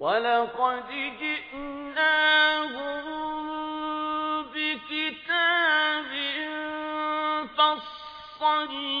ولقد جئناهم بكتاب فصلناه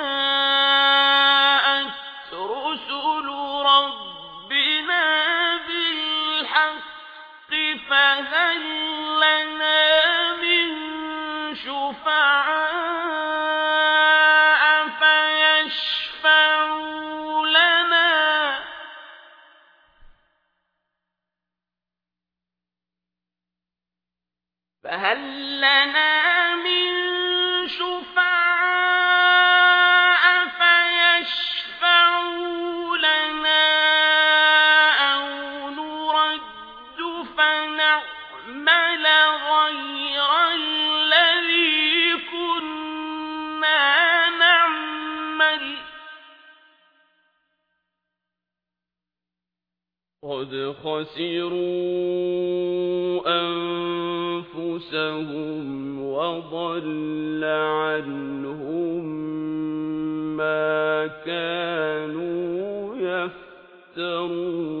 فهل لنا من شفعاء فيشفعوا لنا أو نرد فنعمل غير الذي كنا نعمل؟ قد خسروا أنفسهم وضل عنهم ما كانوا يفترون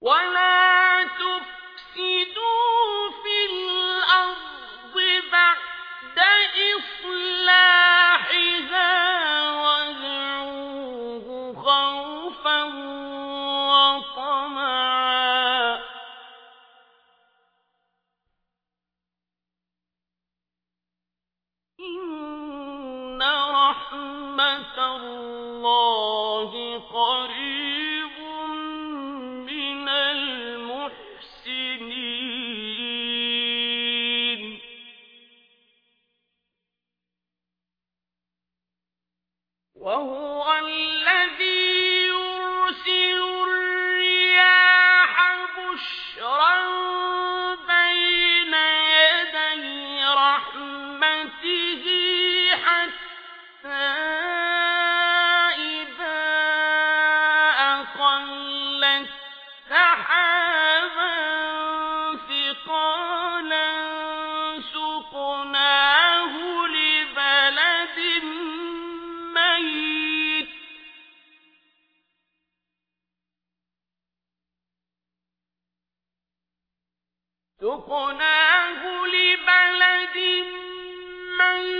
ولا تفسدوا في الأرض بعد إصلاحها وادعوه خوفا وطمعا إن الله فسقناه لبلد ميت. سقناه لبلد ميت.